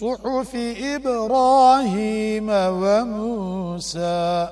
صحف إبراهيم وموسى